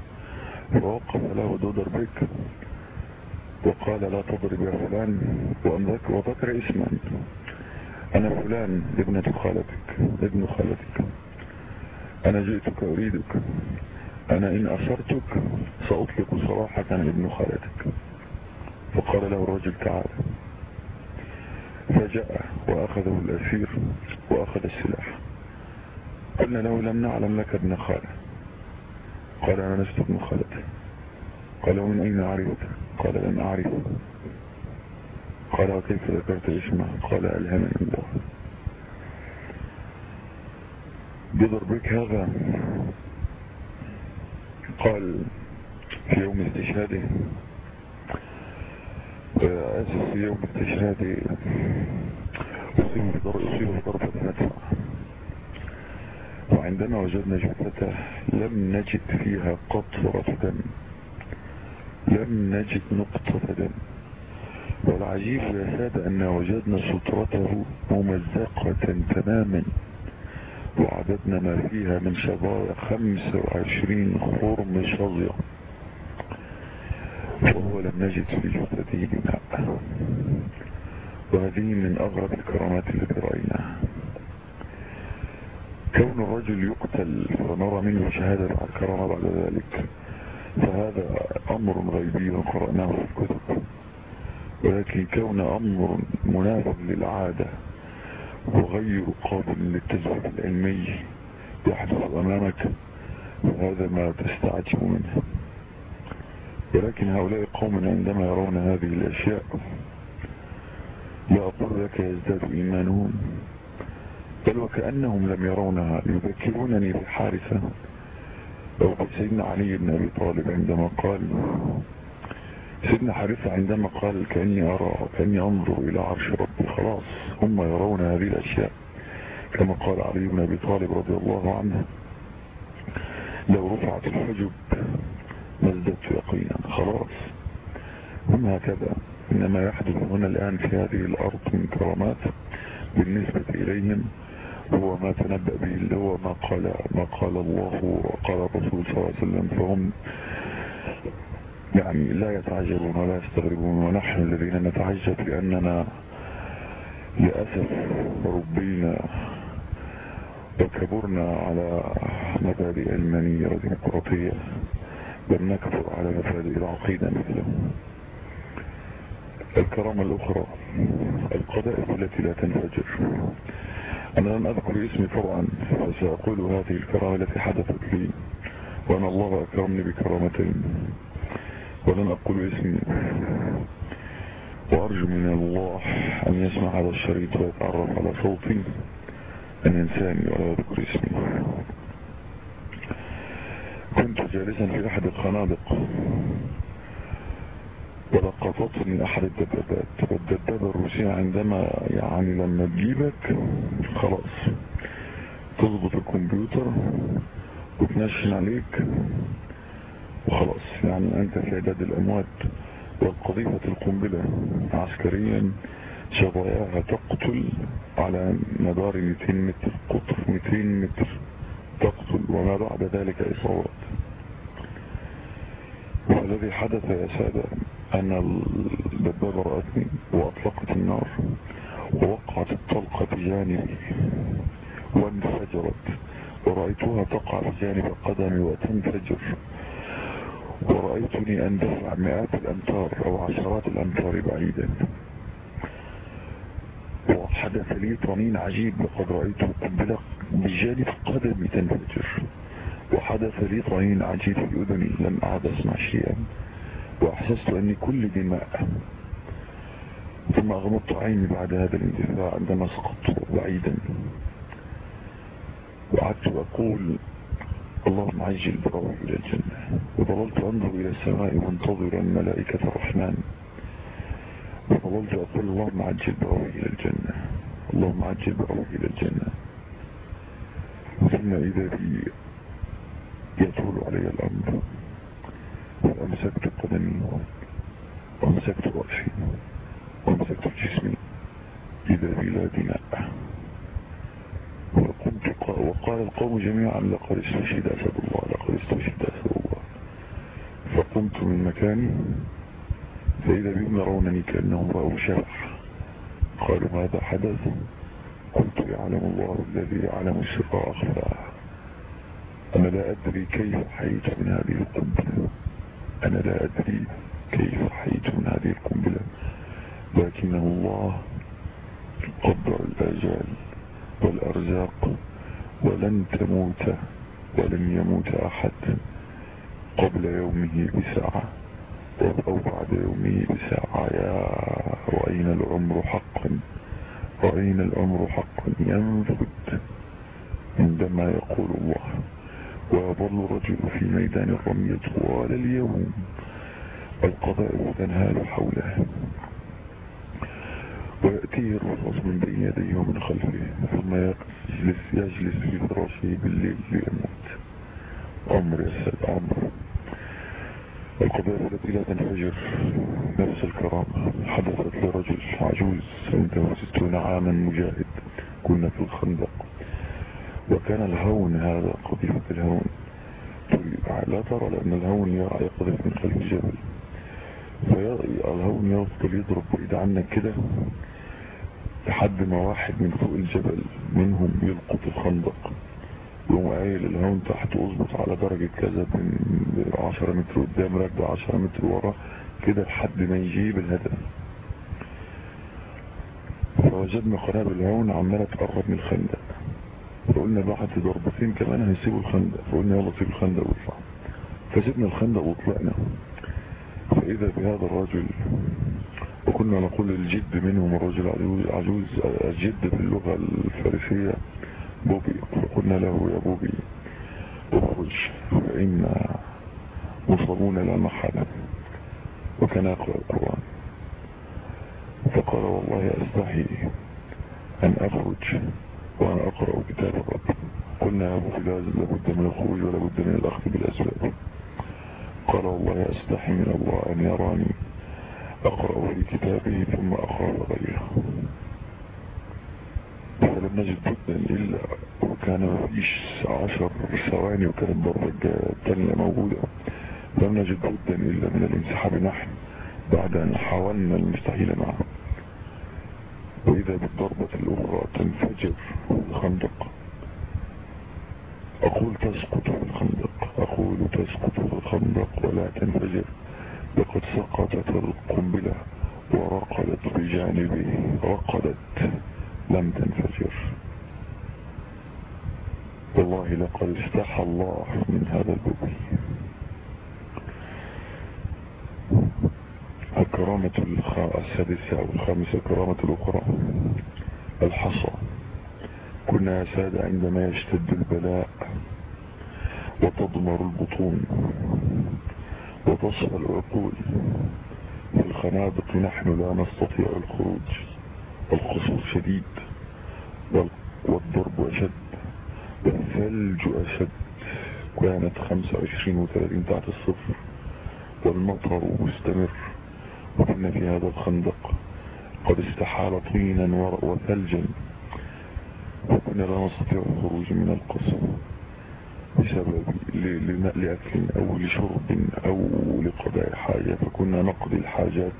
فوقف له دودر بيك وقال لا تضرب يا فلان وذكر اسما أنا فلان ابنة خالتك ابن خالتك. أنا جئتك أريدك. أنا إن أسرتك سأطلق صراحة ابن خالتك. فقال له الرجل تعالى فجاء وأخذه الأسير وأخذ السلاح. قلنا له لم نعلم لك ابن خالة. قال أنا لست ابن خالته قال ومن أين عرفت قال لم أعرف قال وكيف ذكرت اسمه قال ألهمني الله. جدر بيك هذا؟ قال في يوم استشهاده آسف في يوم استشهاده أصيب بضربة مدفع وعندما وجدنا جثته لم نجد فيها قطرة دم. لم نجد نقطة دم. والعجيب يا سادة أن وجدنا سترته ممزقة تماما. وعددنا ما فيها من شظايا خمسة وعشرين خرم شظية وهو لم نجد في جثته دماء وهذه من أغرب الكرامات التي رأيناها. كون الرجل يقتل ونرى منه شهادة بعد كرامة بعد ذلك فهذا أمر غيبي قرأناه في الكتب. ولكن كون أمر منافق للعادة وغير قابل للتزويد العلمي يحدث أمامك هذا ما تستعجب منه. ولكن هؤلاء قوم عندما يرون هذه الأشياء لا أقول لك يزداد إيمانهم بل وكأنهم لم يرونها يذكرونني بحارثة أو بسيدنا علي بن أبي طالب عندما قال سيدنا حارثة عندما قال كأني أرى كأني أنظر إلى عرش ربي خلاص هم يرون هذه الأشياء. كما قال علي بن أبي طالب رضي الله عنه لو رفعت الحجب ما ازددت يقينا. خلاص. هم هكذا. إنما يحدث هنا الآن في هذه الأرض من كرامات بالنسبة إليهم هو ما تنبأ به اللي هو ما قال ما قال الله وقال الرسول صلى الله عليه وسلم فهم يعني لا يتعجبون ولا يستغربون ونحن الذين نتعجب لأننا للأسف ربينا وكبرنا على مبادئ علمانية وديمقراطية لم نكبر على مبادئ العقيدة مثلهم الكرامة الأخرى القذائف التي لا تنفجر. أنا لم أذكر اسمي طبعا فسأقول هذه الكرامة التي حدثت لي وأن الله أكرمني بكرامتين. ولن أقول اسمي وأرجو من الله أن يسمع هذا الشريط ويتعرف على صوتي. أن ينساني ولا يذكر اسمي كنت جالسا في أحد الخنادق. ولقطتني أحد الدبابات. والدبابة الروسية عندما يعني لما تجيبك خلاص تضبط الكمبيوتر وتنشن عليك. وخلاص. يعني أنت في عداد الأموات والقذيفة القنبلة عسكريا شظاياها تقتل على مدار 200 متر قطر 200 متر تقتل وما بعد ذلك إصابات. والذي حدث يا سادة أن الدبابة رأتني وأطلقت النار ووقعت الطلقة بجانبي وانفجرت. ورأيتها تقع بجانب قدمي وتنفجر. ورأيتني أندفع مئات الأمتار أو عشرات الأمتار بعيدا. وحدث لي طنين عجيب لقد رأيت قنبلة بجانب قدمي تنفجر. وحدث لي طنين عجيب في أذني لم أعد أسمع شيئا. وأحسست أني كل دماء. ثم أغمضت عيني بعد هذا الاندفاع عندما سقطت بعيدا. وقعدت أقول اللهم عجل بروحي إلى الجنة وظللت أنظر إلى السماء منتظرا ملائكة الرحمن وظللت أقول اللهم عجل بروحي إلى الجنة اللهم عجل بروحي إلى الجنة. ثم إذا بي يطول علي الأمر وأمسكت قدمي وأمسكت رأسي وأمسكت جسمي. إذا بي لا دماء. وقال القوم جميعا لقد استشهد أسد الله لقد استشهد أسد الله. فقمت من مكاني فإذا بهم يرونني كأنهم رأوا شبح قالوا ماذا حدث؟ قلت يعلم الله الذي يعلم السر أخفى أنا لا أدري كيف حيت من هذه القنبلة. أنا لا أدري كيف حيت من هذه القنبلة. لكنه الله قدر الآجال والأرزاق ولن تموت ولن يموت أحد قبل يومه بساعة أو بعد يومه بساعة. يا رأينا العمر حقا رأينا العمر حقا. ينفد عندما يقول الله. ويظل الرجل في ميدان الرمية طوال اليوم القبائل تنهال حوله. ويأتيه الرصاص من بين يديه ومن خلفه ثم يجلس, يجلس في فراشه بالليل ليموت. عمر يا سيد عمر. القبائل التي لا تنفجر. نفس الكرامة. حدثت لرجل عجوز عنده ستون عاما مجاهد كنا في الخندق. وكان الهون هذا قذيفة الهون. لا ترى لأن الهون يقذف من خلف الجبل. فالهون يفضل يضرب بعيد عنك كده. لحد ما واحد من فوق الجبل منهم يلقط الخندق يقوم قايل الهون تحت اظبط على درجة كذا من 10 متر قدام راكبة 10 متر ورا كده لحد ما يجيب الهدف. فوجدنا قنابل الهون عمالة تقرب من الخندق. فقلنا بعد ضربتين كمان هيسيبوا الخندق. فقلنا يلا سيبوا الخندق واطلع فسيبنا الخندق وطلعنا. فإذا بهذا الرجل وكنا نقول الجد منهم الرجل عجوز الجد باللغة الفارسية بوبي. فقلنا له يا بوبي اخرج فإنا مصابون لا محالة وكان يقرأ القرآن فقال والله أستحي أن أخرج وأنا أقرأ كتاب الرب. قلنا يا بوبي لابد من الخروج ولا بد من الأخذ بالأسباب. قال والله أستحي من الله أن يراني أقرأ في كتابه ثم أخاف غيره. فلم نجد بدا إلا وكان مفيش عشر ثواني وكانت الضربة الثانية موجودة. لم نجد بدا إلا من الانسحاب نحن بعد أن حاولنا المستحيل معه. وإذا بالضربة الأخرى تنفجر الخندق. أقول تسقط في الخندق. أقول تسقط في الخندق ولا تنفجر. لقد سقطت القنبلة ورقدت بجانبه. رقدت. لم تنفجر. والله لقد استحى الله من هذا البوبي. الكرامة السادسة أو الخامسة الكرامة الأخرى الحصى. كنا يا سادة عندما يشتد البلاء وتضمر البطون. وتصل العقول. في الخنادق نحن لا نستطيع الخروج. القصور شديد والضرب أشد. والثلج أشد. كانت 25 وثلاثين تحت الصفر. والمطر مستمر. وكنا في هذا الخندق قد استحال طينا وثلجا وكنا لا نستطيع الخروج من القصر. بسبب لأكل أو لشرب أو لقضاء حاجة فكنا نقضي الحاجات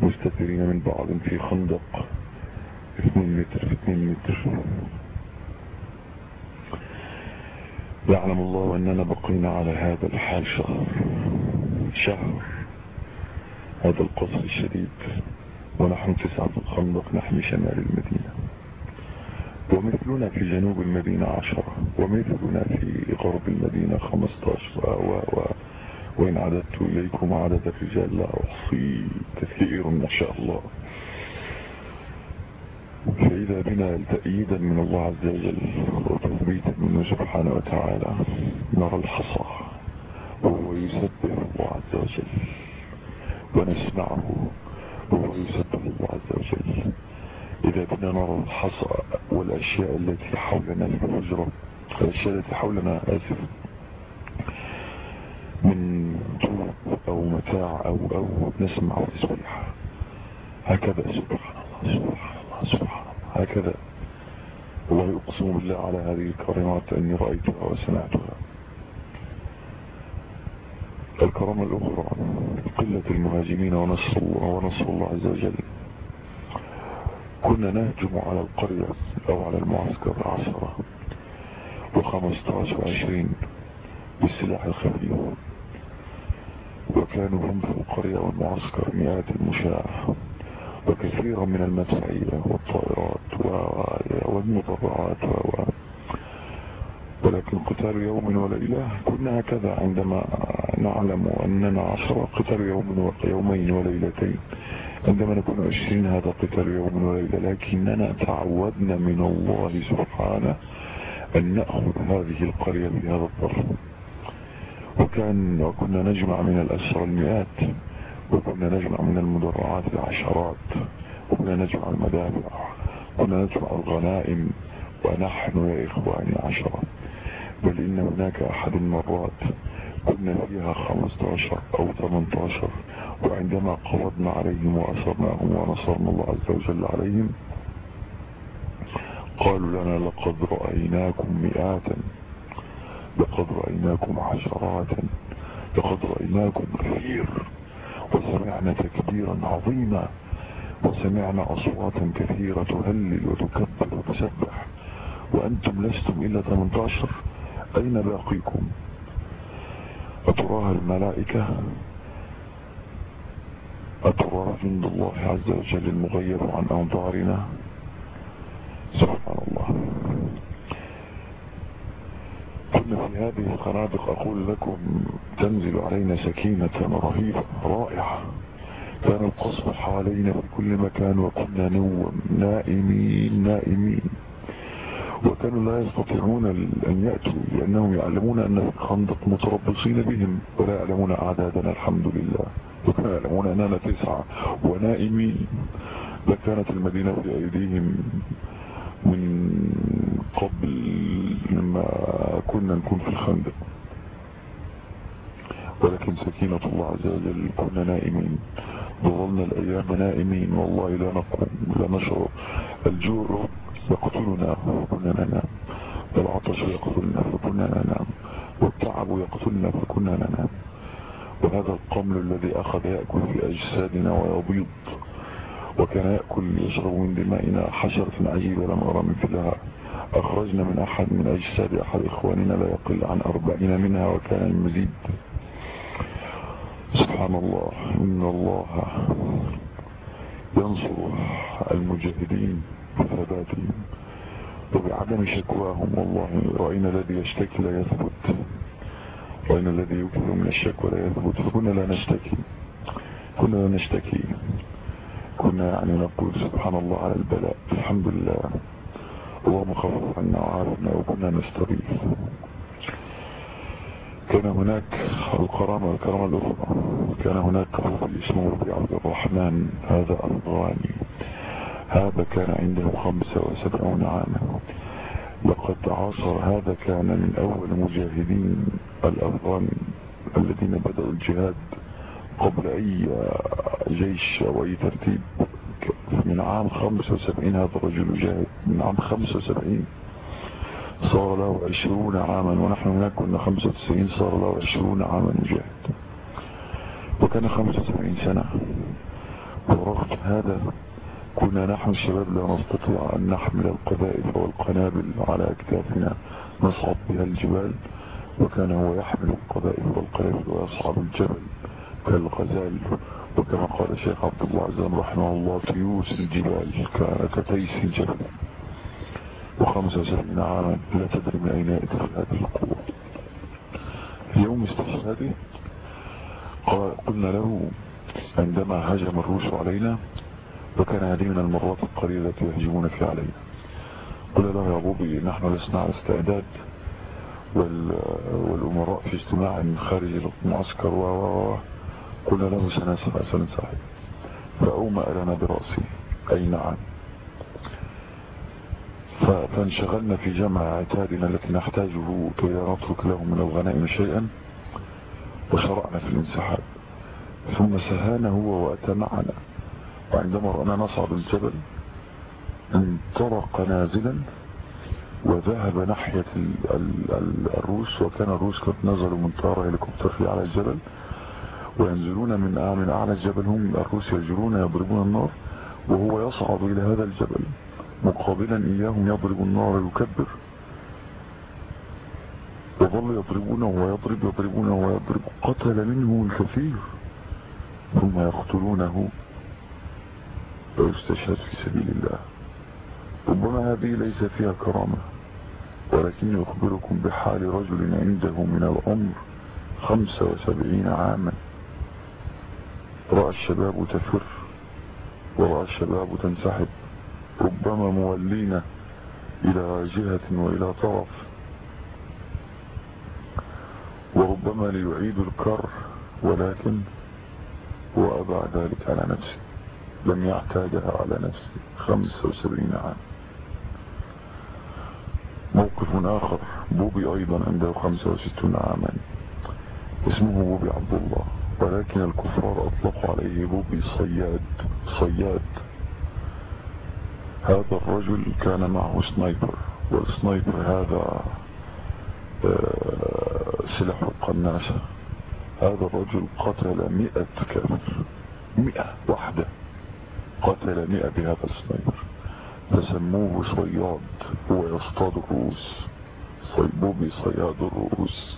مستترين من بعض في خندق 2 متر في 2 متر. يعلم الله أننا بقينا على هذا الحال شهر شهر. هذا القصر الشديد ونحن تسعة الخندق نحمي شمال المدينة. ومثلنا في جنوب المدينة عشرة ومثلنا في غرب المدينة خمستاشر و و وإن عددت إليكم عدد الرجال لا أحصي كثير ما شاء الله. فإذا بنا تأييدا من الله عز وجل وتثبيتا منه سبحانه وتعالى نرى الحصى وهو يسبح الله عز وجل ونسمعه وهو يسبح الله عز وجل. إذا كنا نرى الحصى والأشياء التي حولنا الحجرة الأشياء التي حولنا آسف من طوب أو متاع أو أو نسمع تسبيح هكذا سبحان الله سبحان الله سبحان الله. هكذا. والله أقسم بالله على هذه الكرامات أني رأيتها وسمعتها. الكرامة الأخرى قلة المهاجمين ونصر الله ونصر الله عز وجل. كنا نهجم على القرية أو على المعسكر عشرة وخمسة وعشرين بالسلاح الخفيف وكانوا هم في القرية والمعسكر مئات المشاة وكثيرا من المدفعية والطائرات والمضرعات و... ولكن قتال يوم وليلة كنا هكذا عندما نعلم أننا عشرة قتال يوم ويومين وليلتين. عندما نكون عشرين هذا قتال يوم وليلة لكننا تعودنا من الله سبحانه أن نأخذ هذه القرية بهذا الظرف. وكان وكنا نجمع من الأسرى المئات وكنا نجمع من المدرعات العشرات وكنا نجمع المدافع كنا نجمع الغنائم ونحن يا إخواني عشرة. بل إن هناك أحد المرات كنا فيها 15 أو 18 وعندما قبضنا عليهم وأسرناهم ونصرنا الله عز وجل عليهم قالوا لنا لقد رأيناكم مئاتا لقد رأيناكم عشرات لقد رأيناكم كثير وسمعنا تكبيرا عظيما وسمعنا أصواتا كثيرة تهلل وتكبر وتسبح وأنتم لستم إلا 18 أين باقيكم؟ أتراها الملائكة أتراها جند الله عز وجل المغير عن أنظارنا. سبحان الله. كنا في هذه الخنادق أقول لكم تنزل علينا سكينة رهيبة رائعة. كان القصف حوالينا في كل مكان وكنا نوم نائمين نائمين. وكانوا لا يستطيعون أن يأتوا لأنهم يعلمون أن الخندق متربصين بهم ولا يعلمون أعدادنا الحمد لله. وكانوا يعلمون أننا تسعة ونائمين. لكانت المدينة في أيديهم من قبل لما كنا نكون في الخندق. ولكن سكينة الله عز وجل كنا نائمين. ظلنا الأيام نائمين. والله لا نقوم لا نشعر. الجوع يقتلنا فكنا ننام والعطش يقتلنا فكنا ننام والتعب يقتلنا فكنا ننام وهذا القمل الذي أخذ يأكل في أجسادنا ويبيض. وكان يأكل يشرب من دمائنا حشرة عجيبة لم أرى مثلها أخرجنا من أحد من أجساد أحد إخواننا لا يقل عن أربعين منها وكان المزيد. سبحان الله إن الله ينصر المجاهدين. بثباتهم وبعدم شكواهم والله رأينا الذي يشتكي لا يثبت. رأينا الذي يكثر من الشكوى لا يثبت. فكنا لا نشتكي. كنا لا نشتكي. كنا يعني نقول سبحان الله على البلاء. الحمد لله. اللهم خفف عنا وعافنا وكنا نستغيث كان هناك الكرامة الكرامة الأخرى. كان هناك رجل اسمه ربيع عبد الرحمن. هذا أفغاني هذا كان عنده خمسة وسبعون عاما. لقد عاصر هذا كان من أول مجاهدين الأفغان الذين بدأوا الجهاد قبل أي جيش أو أي ترتيب. من عام 75 هذا الرجل جاهد. من عام 75 صار له 20 عاما ونحن هناك كنا 95 صار له 20 عاما مجاهد وكان 75 سنة. ورغم هذا كنا نحن الشباب لا نستطيع أن نحمل القذائف والقنابل على أكتافنا نصعد بها الجبال وكان هو يحمل القذائف والقنابل ويصعد الجبل كالغزال. وكما قال الشيخ عبد الله عزام رحمه الله تيوس الجبال كتيس الجبل. وخمسة وسبعين عاما لا تدري من أين يأتي هذه القوة. يوم استشهاده قلنا له عندما هجم الروس علينا وكان هذه من المرات القليلة التي يهجمون فيها علينا قلنا له يا بوبي نحن لسنا على استعداد والأمراء في اجتماع خارج المعسكر و قلنا له سنسمع سنساعد فأومأ لنا برأسي أي نعم. فانشغلنا في جمع عتادنا التي نحتاجه كي نترك له من الغنائم شيئا وشرعنا في الانسحاب. ثم سهانا هو وأتى معنا وعندما رأنا نصعد الجبل انطلق نازلا وذهب ناحية الروس وكان الروس قد نزلوا من طائرة هليكوبتر في على الجبل وينزلون من أعلى الجبل هم الروس يجرون يضربون النار وهو يصعد إلى هذا الجبل مقابلا إياهم يضرب النار يكبر وظل يضربونه ويضرب يضربونه ويضرب قتل منه الكثير ثم يقتلونه. ويستشهد في سبيل الله. ربما هذه ليس فيها كرامة ولكن يخبركم بحال رجل عنده من العمر خمسة وسبعين عاما. رأى الشباب تفر ورأى الشباب تنسحب. ربما مولين إلى جهة وإلى طرف. وربما ليعيد الكر ولكن هو أبع ذلك على نفسه. لم يعتادها على نفسه. خمسة وسبعين عام. موقف آخر. بوبي أيضا عنده خمسة وستون عاما. اسمه بوبي عبد الله. ولكن الكفار أطلقوا عليه بوبي صياد. صياد. هذا الرجل كان معه sniper. وال sniper هذا سلاح القناصة هذا الرجل قتل مئة كافر. مئة. واحدة. قتل مئة بهذا ال sniper فسموه صياد هو يصطاد الرؤوس. صيبوبي صياد الرؤوس.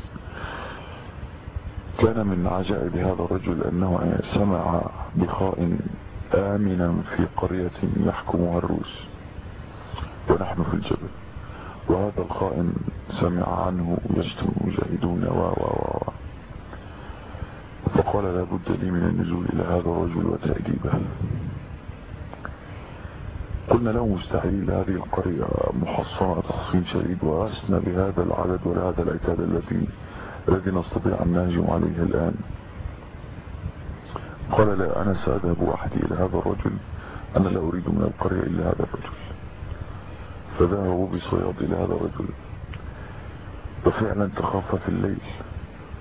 كان من عجائب هذا الرجل أنه سمع بخائن آمنا في قرية يحكمها الروس. ونحن في الجبل. وهذا الخائن سمع عنه يشتم المجاهدون. و و و فقال لابد لي من النزول إلى هذا الرجل وتأديبه. قلنا له مستحيل هذه القرية محصنة تحصين شديد وأسنى بهذا العدد وهذا العتاد الذي الذي نستطيع أن نهجم عليه الآن. قال لا أنا سأذهب وحدي إلى هذا الرجل. أنا لا أريد من القرية إلا هذا الرجل. فذهبوا بصياد إلى هذا الرجل. وفعلا تخاف في الليل.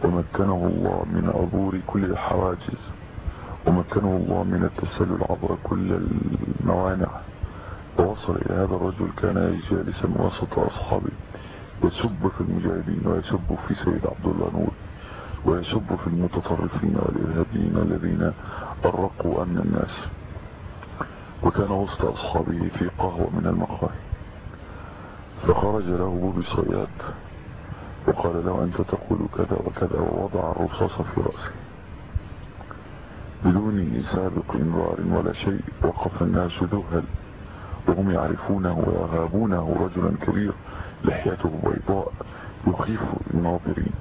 ومكنه الله من عبور كل الحواجز. ومكنه الله من التسلل عبر كل الموانع. ووصل إلى هذا الرجل كان جالسا وسط أصحابه يسب في المجاهدين ويسب في سيد عبد الله نور ويسب في المتطرفين والإرهابيين الذين أرقوا أمن الناس. وكان وسط أصحابه في قهوة من المقاهي. فخرج له بوبي صياد وقال له أنت تقول كذا وكذا ووضع الرصاص في رأسه. بدون سابق إنذار ولا شيء وقف الناس ذهل وهم يعرفونه ويغابونه رجلا كبير لحيته بيضاء يخيف الناظرين.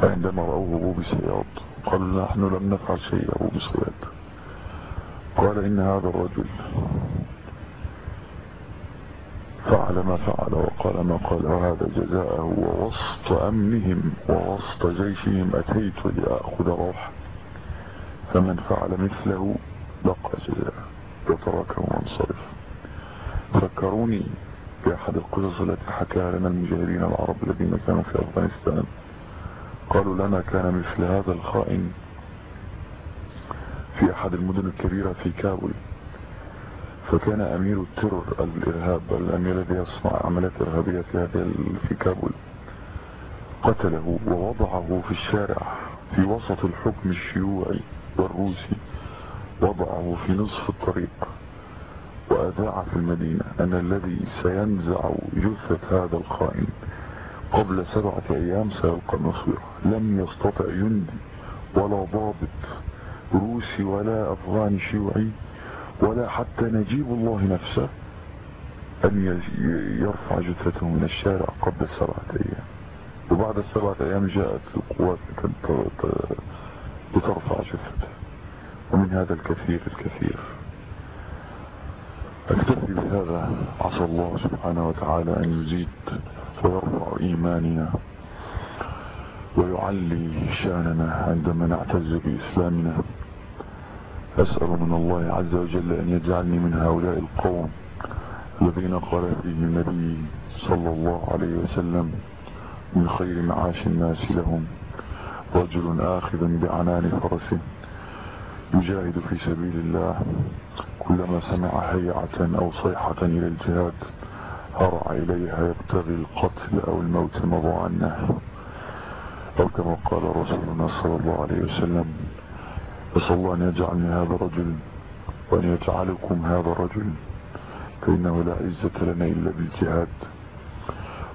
فعندما رأوه أبو بصياد قالوا نحن لم نفعل شيء أبو بصياد قال إن هذا الرجل فعل ما فعل وقال ما قال وهذا جزاءه ووسط أمنهم ووسط جيشهم أتيت لأخذ روح فمن فعل مثله لقى جزاءه. وتركه وانصرف فكروني بأحد القصص التي حكاها لنا المجاهدين العرب الذين كانوا في أفغانستان. قالوا لنا كان مثل هذا الخائن في أحد المدن الكبيرة في كابل فكان أمير ال terror الإرهاب الأمير الذي يصنع عمليات إرهابية في هذا في كابل قتله ووضعه في الشارع في وسط الحكم الشيوعي والروسي. وضعه في نصف الطريق وأذاع في المدينة. أن الذي سينزع جثة هذا الخائن. قبل سبعة أيام سيلقى النصير لم يستطع يندي ولا ضابط روسي ولا أفغاني شيوعي ولا حتى نجيب الله نفسه أن يرفع جثته من الشارع قبل سبعة أيام. وبعد السبعة أيام جاءت القوات لترفع جثته. ومن هذا الكثير الكثير. أكتفي بهذا. عسى الله سبحانه وتعالى أن يزيد ويرفع إيماننا ويعلي شأننا عندما نعتز بإسلامنا. أسأل من الله عز وجل أن يجعلني من هؤلاء القوم الذين قال فيه النبي صلى الله عليه وسلم من خير معاش الناس لهم رجل آخذ بعنان فرسه. يجاهد في سبيل الله كلما سمع هيعة أو صيحة إلى الجهاد هرع إليها يبتغي القتل أو الموت مضى عنه. أو كما قال رسولنا صلى الله عليه وسلم أسأل الله أن يجعلني هذا الرجل وأن يجعلكم هذا الرجل فإنه لا عزة لنا إلا بالجهاد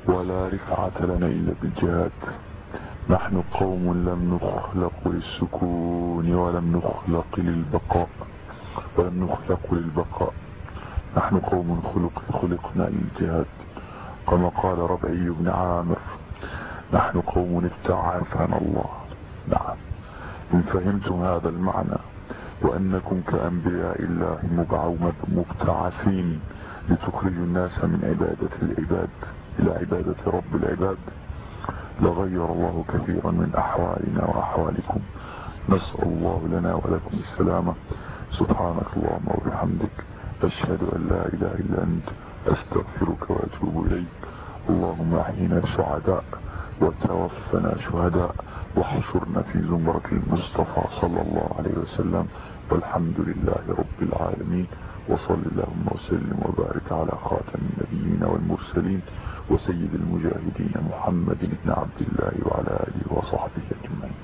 ولا رفعة لنا إلا بالجهاد. نحن قوم لم نخلق للسكون ولم نخلق للبقاء ولم نخلق للبقاء. نحن قوم خلق خلقنا للجهاد كما قال ربعي بن عامر. نحن قوم ابتعافنا الله. نعم. إن فهمتم هذا المعنى وأنكم كأنبياء الله مبتعثين لتخرجوا الناس من عبادة العباد إلى عبادة رب العباد. لغير الله كثيرا من أحوالنا وأحوالكم. نسأل الله لنا ولكم السلامة. سبحانك اللهم وبحمدك. أشهد أن لا إله إلا أنت. أستغفرك وأتوب إليك. اللهم أحينا سعداء وتوفنا شهداء واحشرنا في زمرة المصطفى صلى الله عليه وسلم. والحمد لله رب العالمين. وصل اللهم وسلم وبارك على خاتم النبيين والمرسلين. وسيد المجاهدين محمد بن عبد الله وعلى آله وصحبه أجمعين.